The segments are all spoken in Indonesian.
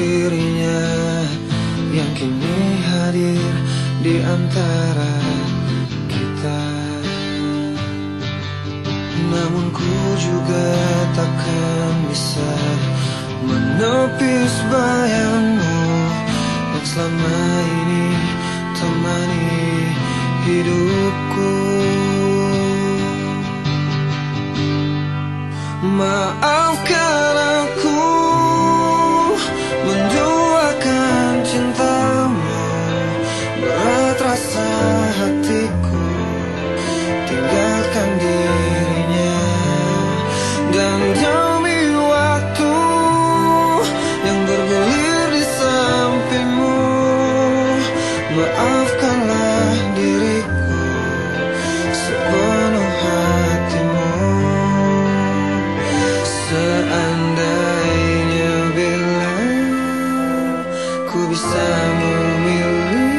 dirinya yang kini hadir di antara kita. Namun ku juga takkan bisa menepis bayangmu Yang selama ini temani hidup Maafkanlah diriku sepenuh hatimu. Seandainya bila ku bisa memilih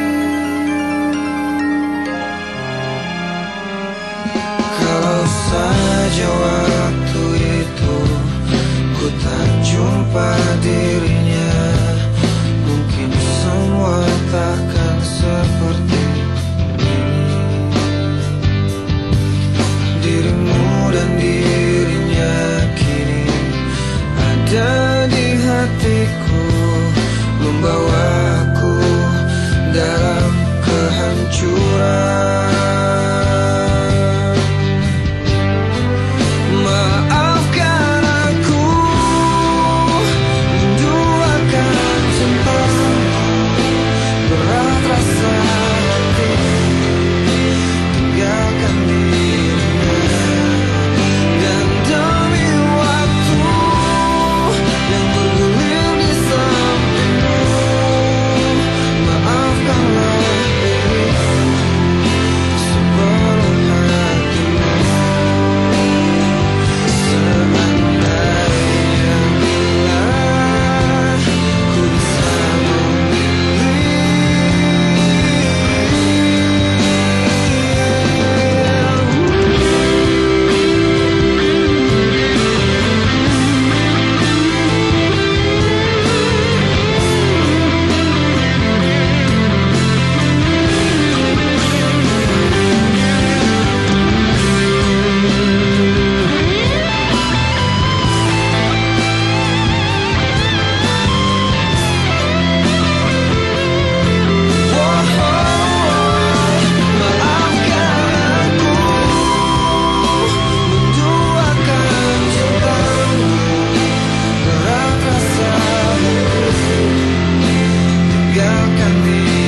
Kalau saja waktu itu ku tak jumpa dirinya Mungkin semua takkan at.